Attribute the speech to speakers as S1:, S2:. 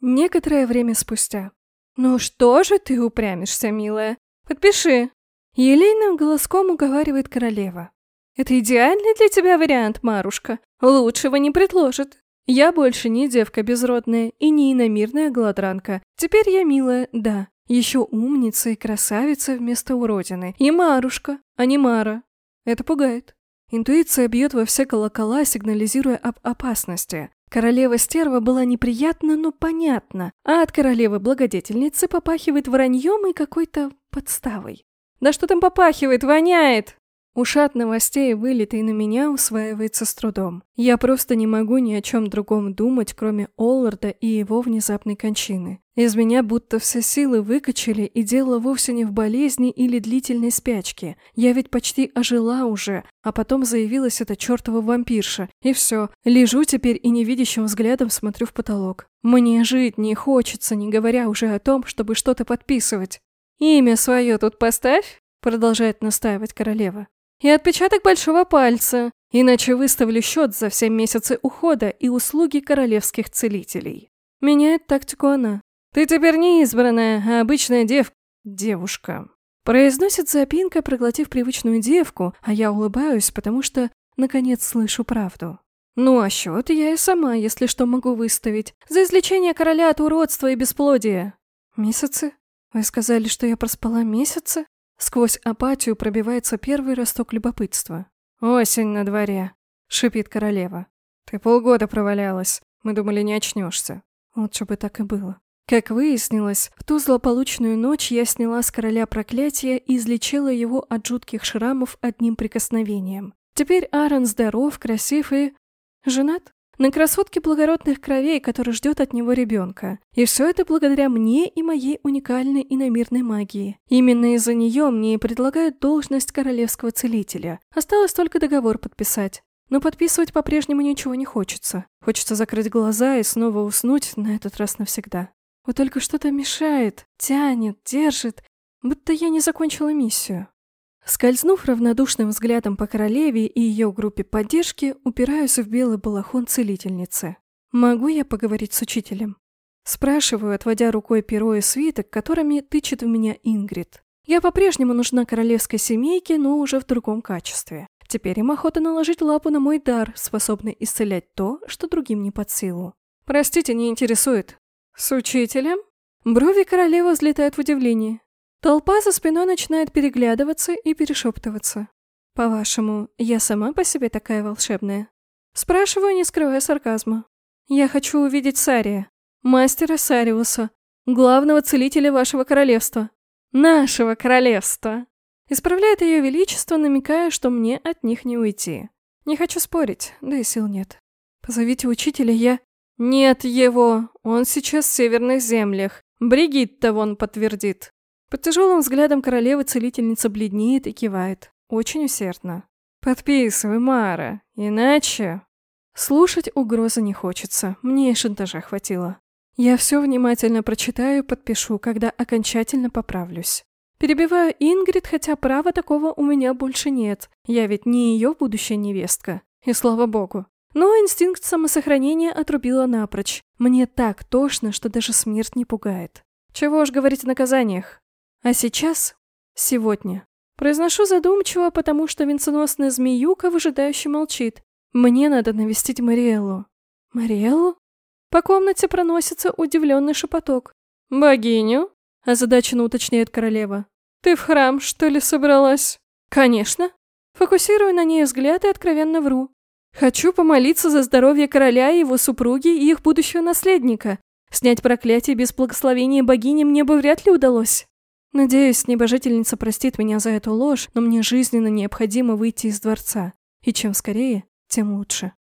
S1: Некоторое время спустя. «Ну что же ты упрямишься, милая? Подпиши!» Елейным голоском уговаривает королева. «Это идеальный для тебя вариант, Марушка. Лучшего не предложит. Я больше не девка безродная и не иномирная голодранка. Теперь я милая, да. Еще умница и красавица вместо уродины. И Марушка, а не Мара. Это пугает. Интуиция бьет во все колокола, сигнализируя об опасности. Королева стерва была неприятна, но понятна, а от королевы-благодетельницы попахивает враньем и какой-то подставой. Да что там попахивает, воняет! Ушат новостей, вылитый на меня, усваивается с трудом. Я просто не могу ни о чем другом думать, кроме Олларда и его внезапной кончины. Из меня будто все силы выкачали, и дело вовсе не в болезни или длительной спячке. Я ведь почти ожила уже, а потом заявилась эта чертова вампирша. И все, лежу теперь и невидящим взглядом смотрю в потолок. Мне жить не хочется, не говоря уже о том, чтобы что-то подписывать. «Имя свое тут поставь», — продолжает настаивать королева и отпечаток большого пальца, иначе выставлю счет за все месяцы ухода и услуги королевских целителей. Меняет тактику она. Ты теперь не избранная, а обычная дев... девушка. Произносит запинка, проглотив привычную девку, а я улыбаюсь, потому что, наконец, слышу правду. Ну а счет я и сама, если что, могу выставить. За излечение короля от уродства и бесплодия. Месяцы? Вы сказали, что я проспала месяцы? Сквозь апатию пробивается первый росток любопытства. «Осень на дворе», — шипит королева. «Ты полгода провалялась. Мы думали, не очнешься». Лучше бы так и было. Как выяснилось, в ту злополучную ночь я сняла с короля проклятие и излечила его от жутких шрамов одним прикосновением. Теперь Аарон здоров, красив и... женат на красотке благородных кровей, который ждет от него ребенка. И все это благодаря мне и моей уникальной иномирной магии. Именно из-за нее мне и предлагают должность королевского целителя. Осталось только договор подписать. Но подписывать по-прежнему ничего не хочется. Хочется закрыть глаза и снова уснуть, на этот раз навсегда. Вот только что-то мешает, тянет, держит, будто я не закончила миссию. Скользнув равнодушным взглядом по королеве и ее группе поддержки, упираюсь в белый балахон целительницы. «Могу я поговорить с учителем?» Спрашиваю, отводя рукой перо и свиток, которыми тычет в меня Ингрид. Я по-прежнему нужна королевской семейке, но уже в другом качестве. Теперь им охота наложить лапу на мой дар, способный исцелять то, что другим не под силу. Простите, не интересует. С учителем? Брови королевы взлетают в удивлении. Толпа за спиной начинает переглядываться и перешептываться. «По-вашему, я сама по себе такая волшебная?» Спрашиваю, не скрывая сарказма. «Я хочу увидеть Сария, мастера Сариуса, главного целителя вашего королевства». «Нашего королевства!» Исправляет ее величество, намекая, что мне от них не уйти. Не хочу спорить, да и сил нет. Позовите учителя, я... Нет его, он сейчас в северных землях. Бригитта вон подтвердит. Под тяжелым взглядом королевы целительница бледнеет и кивает. Очень усердно. «Подписывай, Мара, иначе...» Слушать угрозы не хочется, мне и шантажа хватило. Я все внимательно прочитаю и подпишу, когда окончательно поправлюсь. Перебиваю Ингрид, хотя права такого у меня больше нет. Я ведь не ее будущая невестка. И слава богу. Но инстинкт самосохранения отрубила напрочь. Мне так тошно, что даже смерть не пугает. Чего уж говорить о наказаниях. А сейчас, сегодня, произношу задумчиво, потому что венценосная змеюка выжидающе молчит. Мне надо навестить Мариэллу. Мариэллу? По комнате проносится удивленный шепоток. «Богиню?» – озадаченно уточняет королева. «Ты в храм, что ли, собралась?» «Конечно». Фокусирую на ней взгляд и откровенно вру. «Хочу помолиться за здоровье короля и его супруги и их будущего наследника. Снять проклятие без благословения богини мне бы вряд ли удалось». Надеюсь, небожительница простит меня за эту ложь, но мне жизненно необходимо выйти из дворца. И чем скорее, тем лучше.